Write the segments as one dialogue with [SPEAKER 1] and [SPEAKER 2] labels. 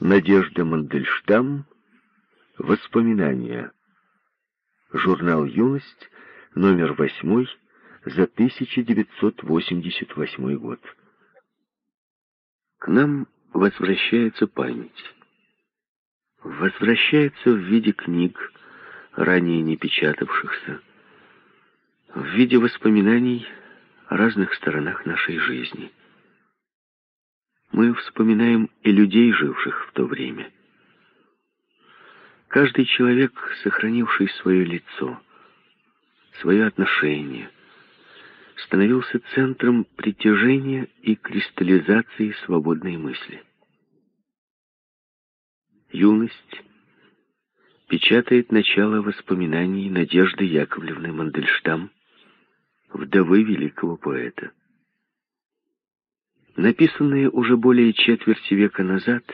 [SPEAKER 1] Надежда Мандельштам. Воспоминания. Журнал «Юность», номер 8 за 1988 год. К нам возвращается память. Возвращается в виде книг, ранее не печатавшихся, в виде воспоминаний о разных сторонах нашей жизни. Мы вспоминаем и людей, живших в то время. Каждый человек, сохранивший свое лицо, свое отношение, становился центром притяжения и кристаллизации свободной мысли. Юность печатает начало воспоминаний Надежды Яковлевны Мандельштам, вдовы великого поэта. Написанные уже более четверти века назад,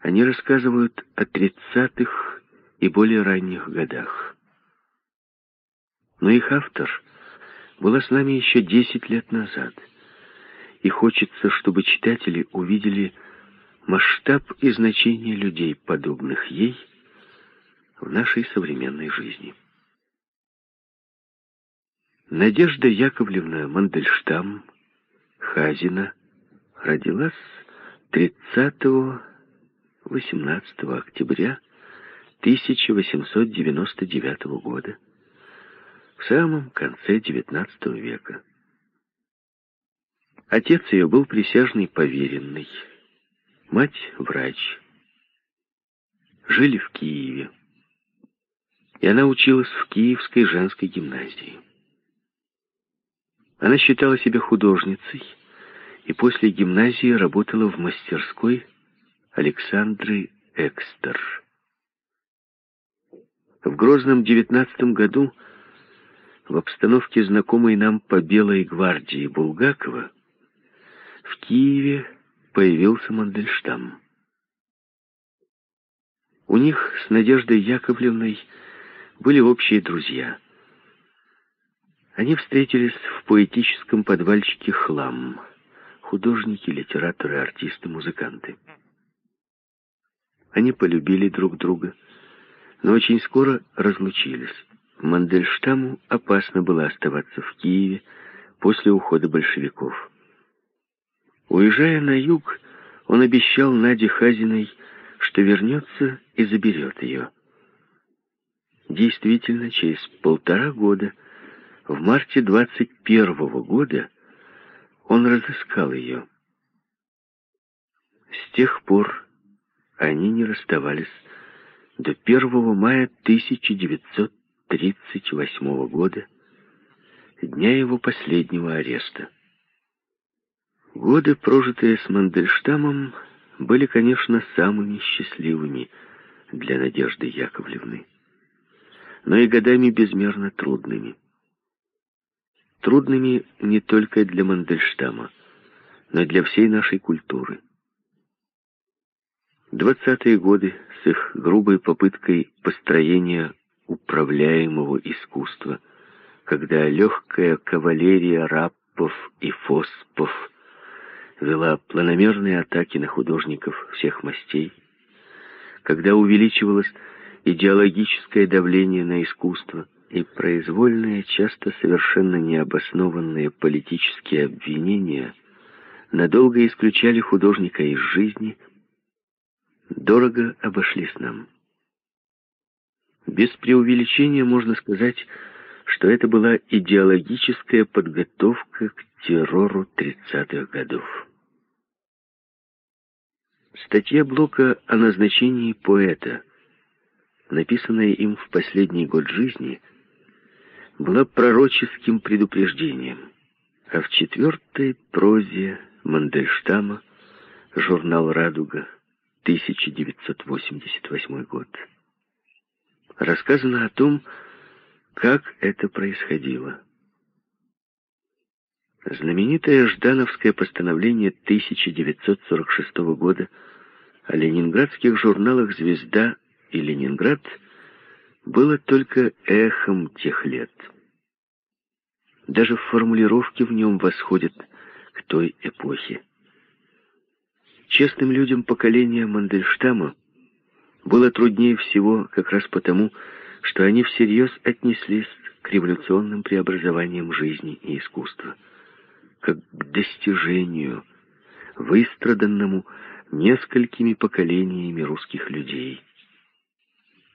[SPEAKER 1] они рассказывают о тридцатых и более ранних годах. Но их автор была с нами еще десять лет назад, и хочется, чтобы читатели увидели масштаб и значение людей, подобных ей, в нашей современной жизни. Надежда Яковлевна Мандельштам Хазина родилась 30-18 октября 1899 года, в самом конце XIX века. Отец ее был присяжный поверенный, мать — врач. Жили в Киеве, и она училась в Киевской женской гимназии. Она считала себя художницей и после гимназии работала в мастерской Александры Экстер. В Грозном девятнадцатом году в обстановке знакомой нам по Белой гвардии Булгакова в Киеве появился Мандельштам. У них с Надеждой Яковлевной были общие друзья — они встретились в поэтическом подвальчике «Хлам». Художники, литераторы, артисты, музыканты. Они полюбили друг друга, но очень скоро разлучились. Мандельштаму опасно было оставаться в Киеве после ухода большевиков. Уезжая на юг, он обещал Наде Хазиной, что вернется и заберет ее. Действительно, через полтора года в марте 21 -го года он разыскал ее. С тех пор они не расставались до 1 мая 1938 года, дня его последнего ареста. Годы, прожитые с Мандельштамом, были, конечно, самыми счастливыми для Надежды Яковлевны, но и годами безмерно трудными трудными не только для Мандельштама, но и для всей нашей культуры. Двадцатые годы с их грубой попыткой построения управляемого искусства, когда легкая кавалерия раппов и фоспов вела планомерные атаки на художников всех мастей, когда увеличивалось идеологическое давление на искусство, и произвольные, часто совершенно необоснованные политические обвинения надолго исключали художника из жизни, дорого обошлись нам. Без преувеличения можно сказать, что это была идеологическая подготовка к террору 30-х годов. Статья Блока о назначении поэта, написанная им в последний год жизни – была пророческим предупреждением. А в четвертой прозе Мандельштама журнал «Радуга», 1988 год, рассказано о том, как это происходило. Знаменитое Ждановское постановление 1946 года о ленинградских журналах «Звезда» и «Ленинград» было только эхом тех лет. Даже формулировки в нем восходят к той эпохе. Честным людям поколения Мандельштама было труднее всего как раз потому, что они всерьез отнеслись к революционным преобразованиям жизни и искусства, как к достижению, выстраданному несколькими поколениями русских людей,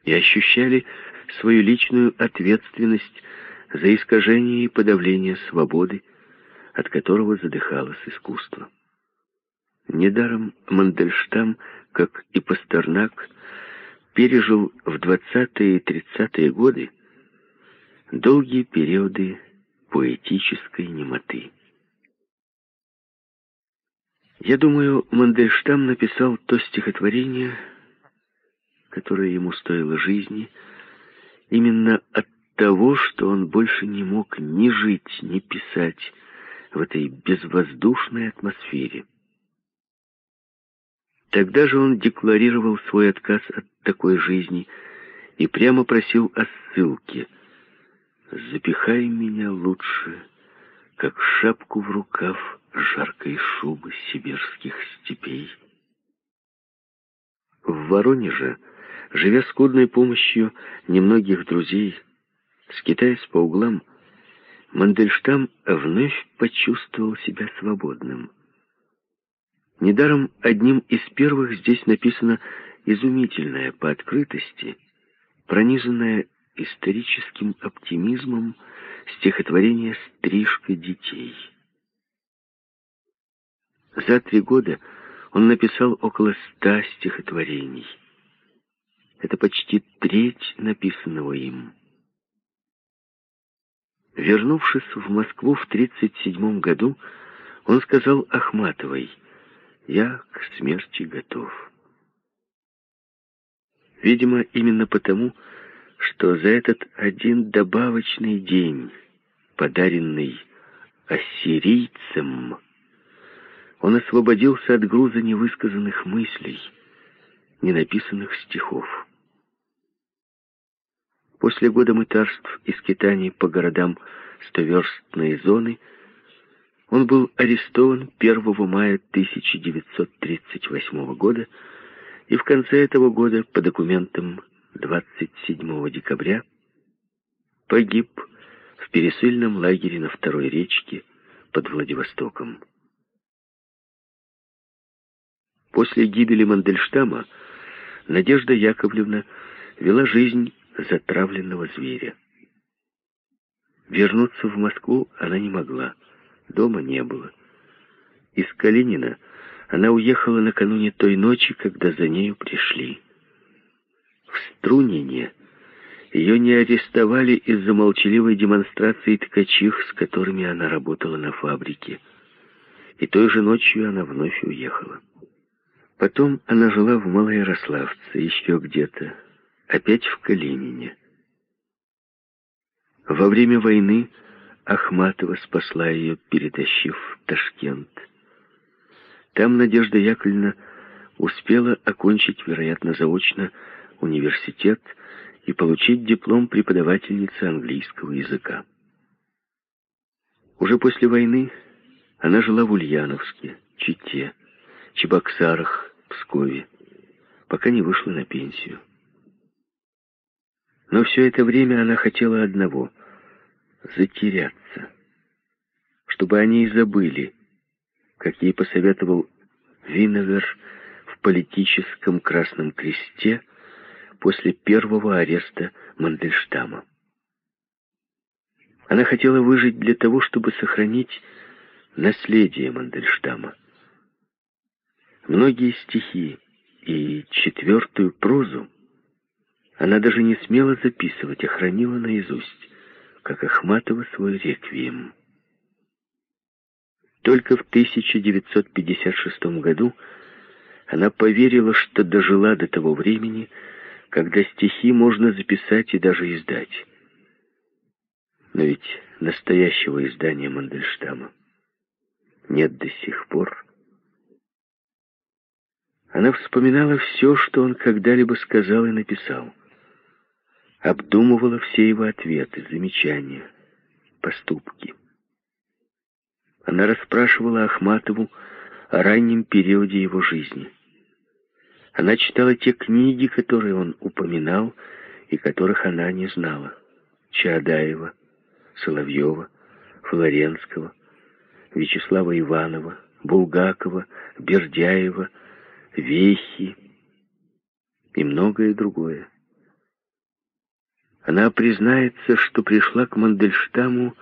[SPEAKER 1] и ощущали свою личную ответственность за искажение и подавление свободы, от которого задыхалось искусство. Недаром Мандельштам, как и Пастернак, пережил в 20-е и 30-е годы долгие периоды поэтической немоты. Я думаю, Мандельштам написал то стихотворение, которое ему стоило жизни, именно от того, что он больше не мог ни жить, ни писать в этой безвоздушной атмосфере. Тогда же он декларировал свой отказ от такой жизни и прямо просил о ссылке. «Запихай меня лучше, как шапку в рукав жаркой шубы сибирских степей». В Воронеже, живя скудной помощью немногих друзей, скитаясь по углам, Мандельштам вновь почувствовал себя свободным. Недаром одним из первых здесь написано изумительное по открытости, пронизанное историческим оптимизмом стихотворение «Стрижка детей». За три года он написал около ста стихотворений. Это почти треть написанного им. Вернувшись в Москву в 1937 году, он сказал Ахматовой – я к смерти готов. Видимо, именно потому, что за этот один добавочный день, подаренный ассирийцам, он освободился от груза невысказанных мыслей, ненаписанных стихов. После года мытарств и скитаний по городам стоверстной зоны – он был арестован 1 мая 1938 года и в конце этого года по документам 27 декабря погиб в пересыльном лагере на Второй речке под Владивостоком. После гибели Мандельштама Надежда Яковлевна вела жизнь затравленного зверя. Вернуться в Москву она не могла. Дома не было. Из Калинина она уехала накануне той ночи, когда за нею пришли. В Струнине ее не арестовали из-за молчаливой демонстрации ткачих, с которыми она работала на фабрике. И той же ночью она вновь уехала. Потом она жила в Малоярославце, еще где-то, опять в Калинине. Во время войны Ахматова спасла ее, перетащив в Ташкент. Там Надежда Яковлевна успела окончить, вероятно, заочно университет и получить диплом преподавательницы английского языка. Уже после войны она жила в Ульяновске, Чите, Чебоксарах, Пскове, пока не вышла на пенсию. Но все это время она хотела одного затеряться, чтобы они и забыли, как ей посоветовал Виновер в политическом Красном Кресте после первого ареста Мандельштама. Она хотела выжить для того, чтобы сохранить наследие Мандельштама. Многие стихи и четвертую прозу она даже не смела записывать, а хранила наизусть как Ахматова свой реквием. Только в 1956 году она поверила, что дожила до того времени, когда стихи можно записать и даже издать. Но ведь настоящего издания Мандельштама нет до сих пор. Она вспоминала все, что он когда-либо сказал и написал обдумывала все его ответы, замечания, поступки. Она расспрашивала Ахматову о раннем периоде его жизни. Она читала те книги, которые он упоминал и которых она не знала. Чаадаева, Соловьева, Флоренского, Вячеслава Иванова, Булгакова, Бердяева, Вехи и многое другое. Она признается, что пришла к Мандельштаму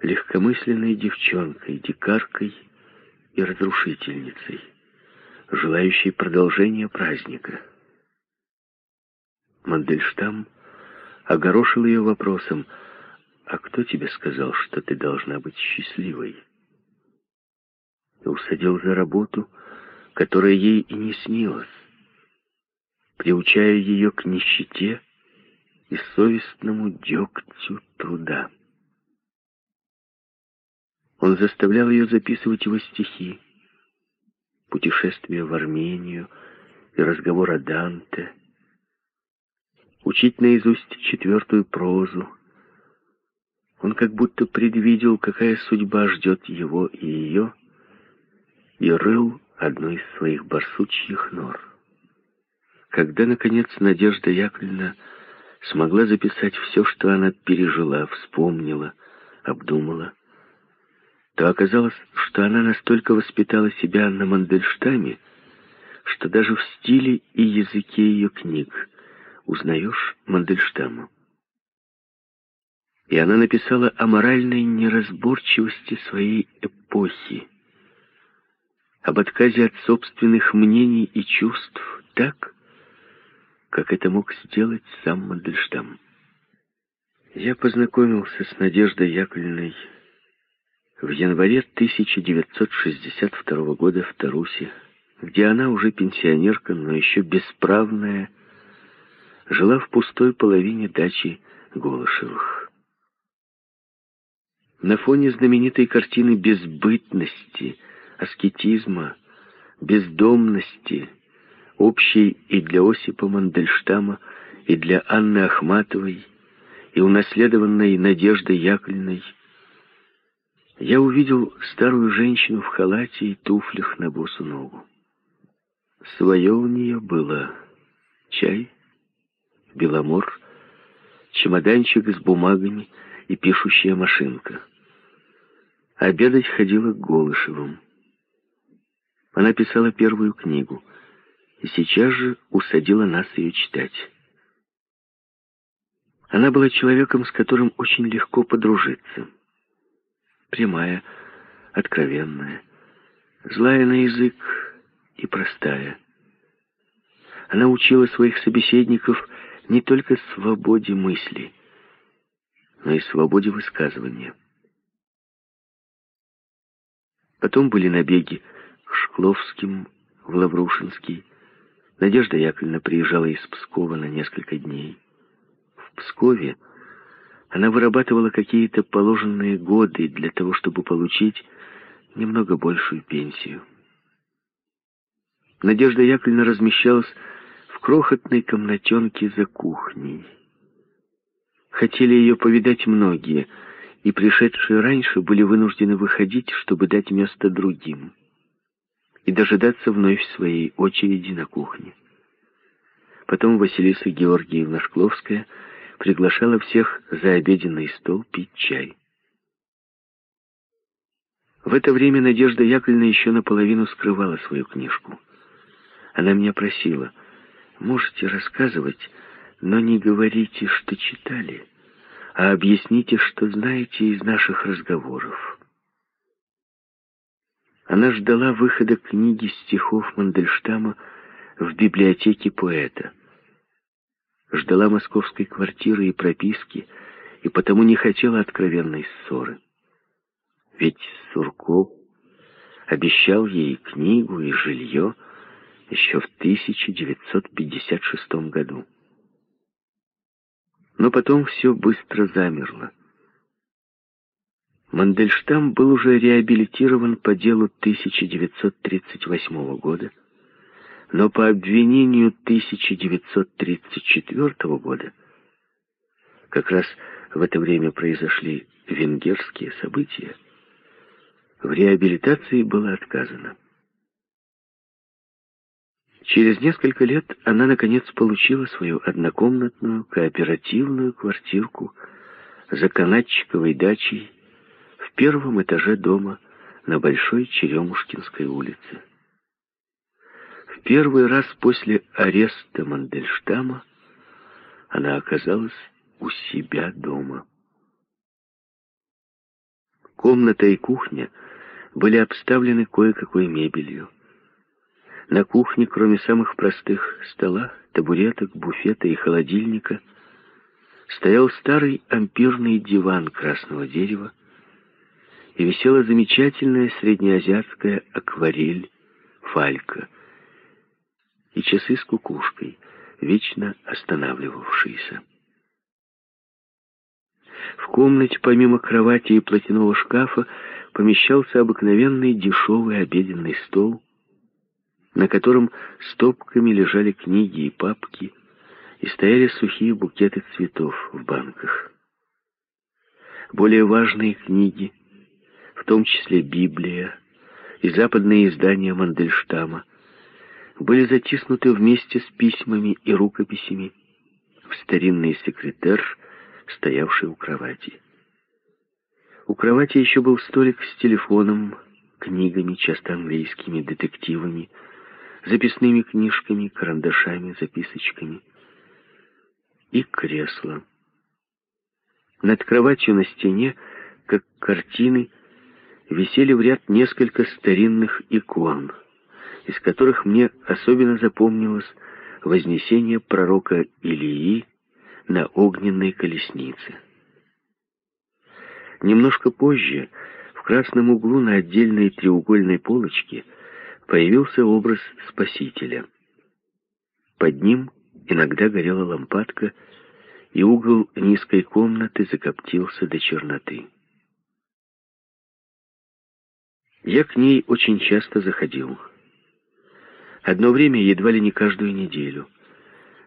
[SPEAKER 1] легкомысленной девчонкой, дикаркой и разрушительницей, желающей продолжения праздника. Мандельштам огорошил ее вопросом, «А кто тебе сказал, что ты должна быть счастливой?» И усадил за работу, которая ей и не снилась, приучая ее к нищете и совестному дегтю труда. Он заставлял ее записывать его стихи, путешествие в Армению и разговор о Данте, учить наизусть четвертую прозу. Он как будто предвидел, какая судьба ждет его и ее, и рыл одну из своих барсучьих нор. Когда, наконец, Надежда Яковлевна смогла записать все, что она пережила, вспомнила, обдумала, то оказалось, что она настолько воспитала себя на Мандельштаме, что даже в стиле и языке ее книг узнаешь Мандельштама. И она написала о моральной неразборчивости своей эпохи, об отказе от собственных мнений и чувств так, как это мог сделать сам Мандельштам. Я познакомился с Надеждой Яковлевной в январе 1962 года в Тарусе, где она уже пенсионерка, но еще бесправная, жила в пустой половине дачи Голышевых. На фоне знаменитой картины безбытности, аскетизма, бездомности, общей и для Осипа Мандельштама, и для Анны Ахматовой, и унаследованной Надеждой Яковлевной, я увидел старую женщину в халате и туфлях на босу ногу. Свое у нее было чай, беломор, чемоданчик с бумагами и пишущая машинка. Обедать ходила к Голышевым. Она писала первую книгу и сейчас же усадила нас ее читать. Она была человеком, с которым очень легко подружиться прямая, откровенная, злая на язык и простая. Она учила своих собеседников не только свободе мысли, но и свободе высказывания. Потом были набеги к Шкловским, в Лаврушинский. Надежда Яковлевна приезжала из Пскова на несколько дней. В Пскове она вырабатывала какие-то положенные годы для того, чтобы получить немного большую пенсию. Надежда Яковлевна размещалась в крохотной комнатенке за кухней. Хотели ее повидать многие, и пришедшие раньше были вынуждены выходить, чтобы дать место другим, и дожидаться вновь своей очереди на кухне. Потом Василиса Георгиевна Шкловская — приглашала всех за обеденный стол пить чай. В это время Надежда Яковлевна еще наполовину скрывала свою книжку. Она меня просила, можете рассказывать, но не говорите, что читали, а объясните, что знаете из наших разговоров. Она ждала выхода книги стихов Мандельштама в библиотеке поэта ждала московской квартиры и прописки, и потому не хотела откровенной ссоры. Ведь Сурков обещал ей книгу и жилье еще в 1956 году. Но потом все быстро замерло. Мандельштам был уже реабилитирован по делу 1938 года, но по обвинению 1934 года, как раз в это время произошли венгерские события, в реабилитации было отказано. Через несколько лет она, наконец, получила свою однокомнатную кооперативную квартирку за канатчиковой дачей первом этаже дома на Большой Черемушкинской улице. В первый раз после ареста Мандельштама она оказалась у себя дома. Комната и кухня были обставлены кое-какой мебелью. На кухне, кроме самых простых стола, табуреток, буфета и холодильника, стоял старый ампирный диван красного дерева и висела замечательная среднеазиатская акварель «Фалька» и часы с кукушкой, вечно останавливавшиеся. В комнате, помимо кровати и платяного шкафа, помещался обыкновенный дешевый обеденный стол, на котором стопками лежали книги и папки, и стояли сухие букеты цветов в банках. Более важные книги, в том числе Библия и западные издания Мандельштама, были затиснуты вместе с письмами и рукописями в старинный секретарь, стоявший у кровати. У кровати еще был столик с телефоном, книгами, часто английскими, детективами, записными книжками, карандашами, записочками и кресло. Над кроватью на стене, как картины, висели в ряд несколько старинных икон, из которых мне особенно запомнилось вознесение пророка Илии на огненной колеснице. Немножко позже, в красном углу на отдельной треугольной полочке, появился образ Спасителя. Под ним иногда горела лампадка, и угол низкой комнаты закоптился до черноты. Я к ней очень часто заходил. Одно время едва ли не каждую неделю.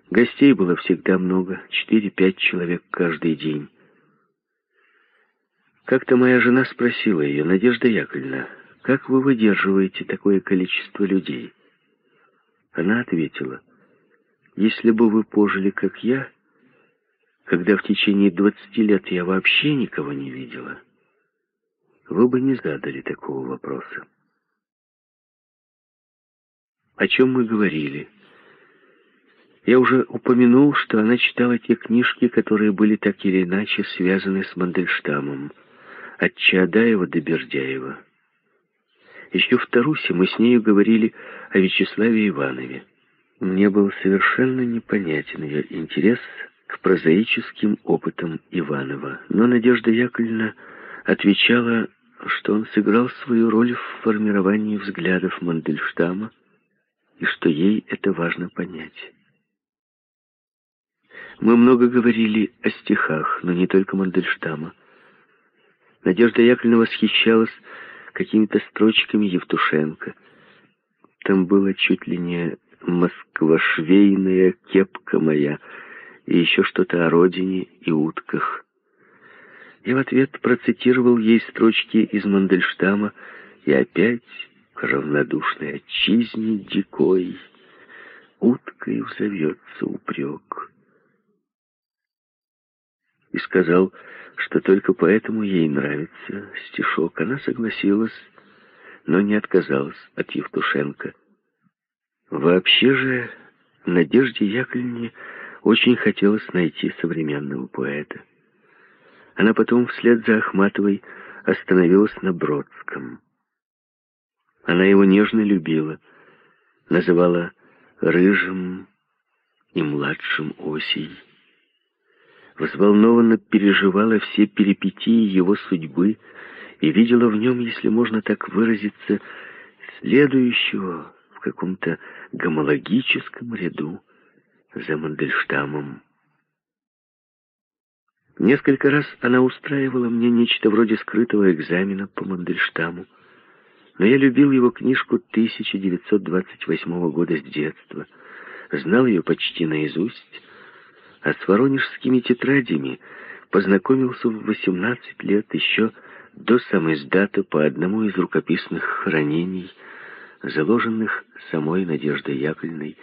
[SPEAKER 1] Гостей было всегда много, четыре-пять человек каждый день. Как-то моя жена спросила ее, Надежда Яковлевна, как вы выдерживаете такое количество людей? Она ответила, если бы вы пожили, как я, когда в течение двадцати лет я вообще никого не видела, вы бы не задали такого вопроса. О чем мы говорили? Я уже упомянул, что она читала те книжки, которые были так или иначе связаны с Мандельштамом от Чаадаева до Бердяева. Еще в Тарусе мы с нею говорили о Вячеславе Иванове. Мне был совершенно непонятен ее интерес к прозаическим опытам Иванова, но Надежда Яковлевна отвечала, что он сыграл свою роль в формировании взглядов Мандельштама и что ей это важно понять. Мы много говорили о стихах, но не только Мандельштама. Надежда Яковлевна восхищалась какими-то строчками Евтушенко. Там было чуть ли не «Москва-швейная кепка моя» и еще что-то о родине и утках. Я в ответ процитировал ей строчки из Мандельштама и опять к равнодушной отчизне дикой уткой взовется упрек и сказал, что только поэтому ей нравится стишок. Она согласилась, но не отказалась от Евтушенко. Вообще же Надежде Яковлевне очень хотелось найти современного поэта. Она потом вслед за Ахматовой остановилась на Бродском. Она его нежно любила, называла «рыжим» и «младшим осей» взволнованно переживала все перипетии его судьбы и видела в нем, если можно так выразиться, следующего в каком-то гомологическом ряду за Мандельштамом. Несколько раз она устраивала мне нечто вроде скрытого экзамена по Мандельштаму, но я любил его книжку 1928 года с детства, знал ее почти наизусть, а с воронежскими тетрадями познакомился в 18 лет еще до самой сдаты по одному из рукописных хранений заложенных самой Надеждой Яковлевной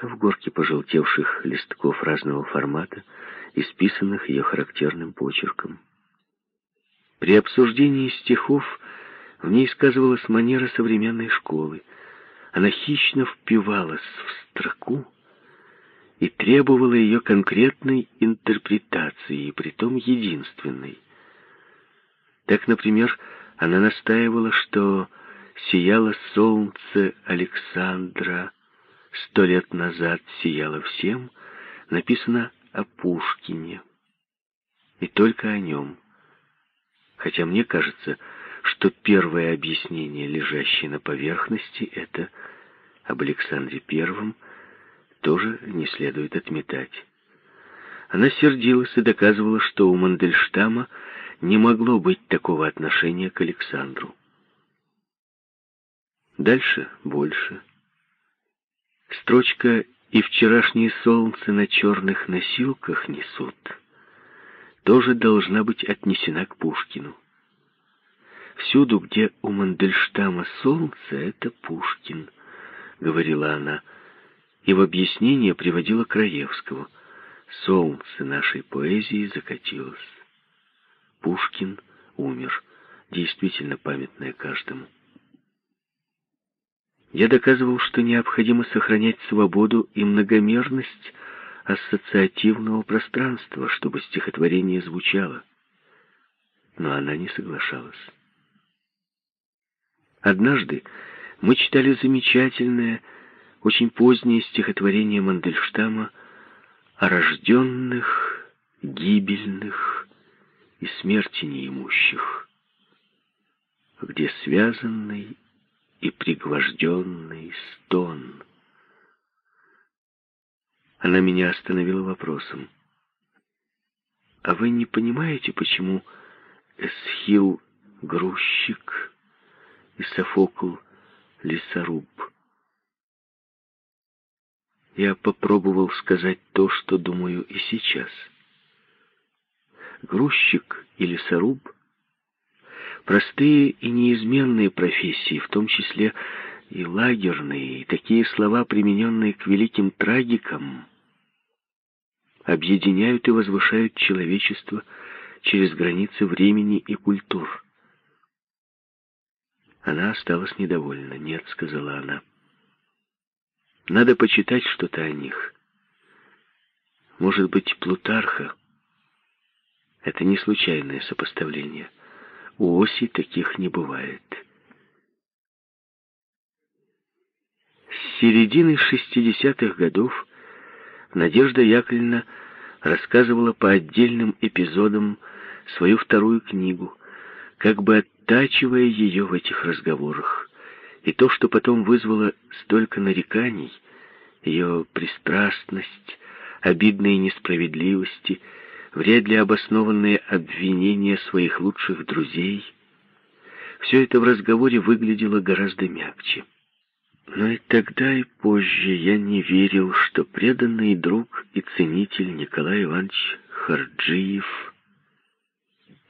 [SPEAKER 1] в горке пожелтевших листков разного формата, исписанных ее характерным почерком. При обсуждении стихов в ней сказывалась манера современной школы. Она хищно впивалась в строку и требовала ее конкретной интерпретации, и притом единственной. Так, например, она настаивала, что «сияло солнце Александра», «сто лет назад сияло всем», написано о Пушкине, и только о нем. Хотя мне кажется, что первое объяснение, лежащее на поверхности, это об Александре Первом, тоже не следует отметать. Она сердилась и доказывала, что у Мандельштама не могло быть такого отношения к Александру. Дальше больше. Строчка «И вчерашнее солнце на черных носилках несут» тоже должна быть отнесена к Пушкину. Всюду, где у Мандельштама солнце, это Пушкин, говорила она, и в объяснение приводила Краевского. Солнце нашей поэзии закатилось. Пушкин умер, действительно памятное каждому. Я доказывал, что необходимо сохранять свободу и многомерность ассоциативного пространства, чтобы стихотворение звучало. Но она не соглашалась. Однажды мы читали замечательное, очень позднее стихотворение Мандельштама о рожденных, гибельных и смерти неимущих, где связанный и пригвожденный стон. Она меня остановила вопросом. «А вы не понимаете, почему Эсхил — грузчик и Софокл — лесоруб?» Я попробовал сказать то, что думаю и сейчас. Грузчик и лесоруб — простые и неизменные профессии, в том числе и лагерные, и такие слова, примененные к великим трагикам, объединяют и возвышают человечество через границы времени и культур. Она осталась недовольна. «Нет», — сказала она, — надо почитать что-то о них. Может быть, Плутарха. Это не случайное сопоставление. У оси таких не бывает. С середины 60-х годов Надежда Яковлевна рассказывала по отдельным эпизодам свою вторую книгу, как бы оттачивая ее в этих разговорах. И то, что потом вызвало столько нареканий, ее пристрастность, обидные несправедливости, вряд ли обоснованные обвинения своих лучших друзей, все это в разговоре выглядело гораздо мягче. Но и тогда, и позже я не верил, что преданный друг и ценитель Николай Иванович Харджиев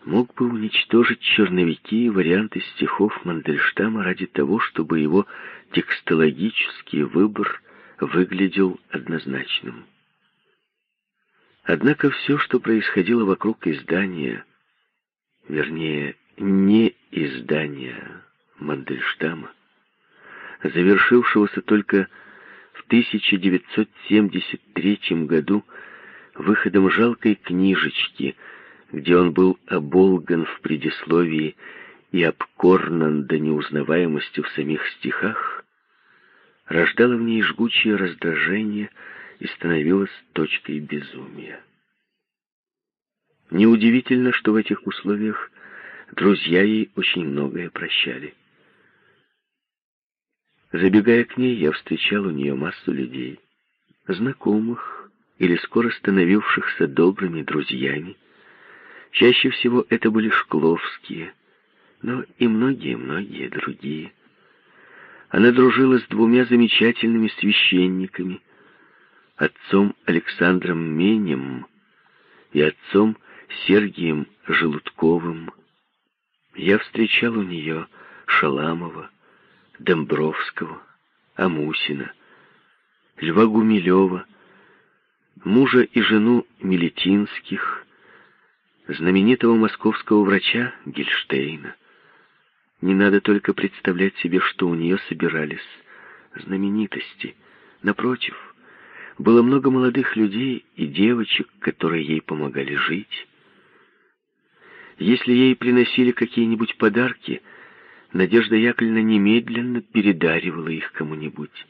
[SPEAKER 1] мог бы уничтожить черновики и варианты стихов Мандельштама ради того, чтобы его текстологический выбор выглядел однозначным. Однако все, что происходило вокруг издания, вернее, не издания Мандельштама, завершившегося только в 1973 году выходом жалкой книжечки – где он был оболган в предисловии и обкорнан до неузнаваемости в самих стихах, рождало в ней жгучее раздражение и становилось точкой безумия. Неудивительно, что в этих условиях друзья ей очень многое прощали. Забегая к ней, я встречал у нее массу людей, знакомых или скоро становившихся добрыми друзьями, Чаще всего это были Шкловские, но и многие-многие другие. Она дружила с двумя замечательными священниками, отцом Александром Менем и отцом Сергием Желудковым. Я встречал у нее Шаламова, Домбровского, Амусина, Льва Гумилева, мужа и жену Милетинских, знаменитого московского врача Гельштейна. Не надо только представлять себе, что у нее собирались знаменитости. Напротив, было много молодых людей и девочек, которые ей помогали жить. Если ей приносили какие-нибудь подарки, Надежда Яковлевна немедленно передаривала их кому-нибудь.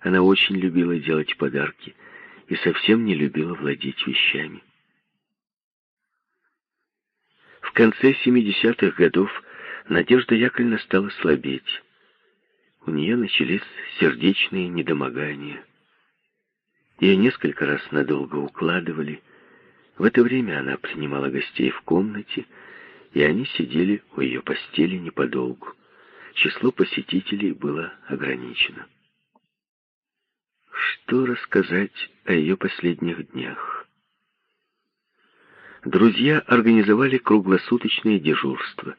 [SPEAKER 1] Она очень любила делать подарки и совсем не любила владеть вещами. В конце 70-х годов Надежда Яковлевна стала слабеть. У нее начались сердечные недомогания. Ее несколько раз надолго укладывали. В это время она принимала гостей в комнате, и они сидели у ее постели неподолгу. Число посетителей было ограничено. Что рассказать о ее последних днях? Друзья организовали круглосуточное дежурство.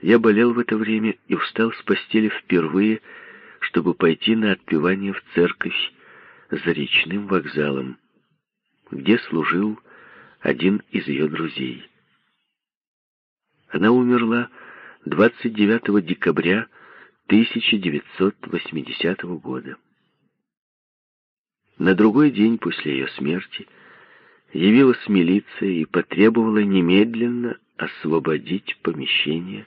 [SPEAKER 1] Я болел в это время и встал с постели впервые, чтобы пойти на отпевание в церковь за речным вокзалом, где служил один из ее друзей. Она умерла 29 декабря 1980 года. На другой день после ее смерти явилась милиция и потребовала немедленно освободить помещение,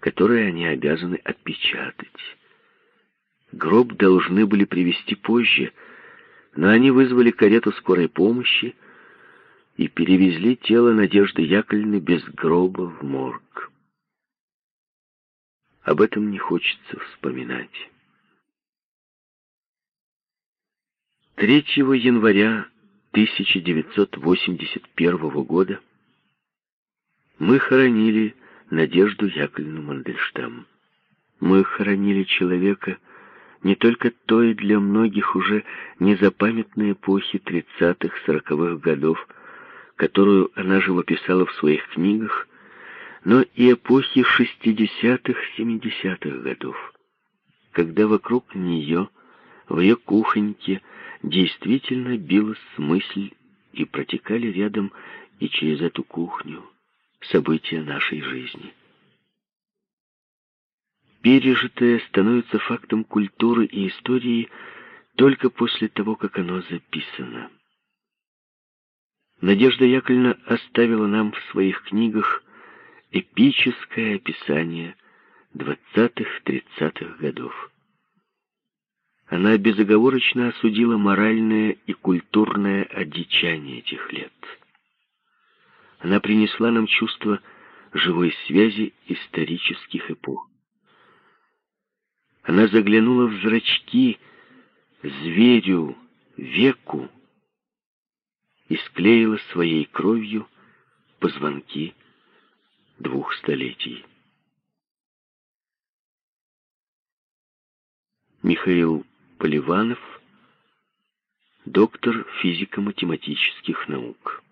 [SPEAKER 1] которое они обязаны отпечатать. Гроб должны были привезти позже, но они вызвали карету скорой помощи и перевезли тело Надежды Яковлевны без гроба в морг. Об этом не хочется вспоминать. 3 января 1981 года мы хоронили Надежду Яковлевну Мандельштам. Мы хоронили человека не только той для многих уже незапамятной эпохи 30-40-х годов, которую она живописала в своих книгах, но и эпохи 60-х, 70-х годов, когда вокруг нее, в ее кухоньке, действительно билась мысль, и протекали рядом и через эту кухню события нашей жизни. Пережитое становится фактом культуры и истории только после того, как оно записано. Надежда Яковлевна оставила нам в своих книгах эпическое описание 20-30-х годов. Она безоговорочно осудила моральное и культурное одичание этих лет. Она принесла нам чувство живой связи исторических эпох. Она заглянула в зрачки зверю, веку и склеила своей кровью позвонки двух столетий. Михаил Поливанов, доктор физико-математических наук.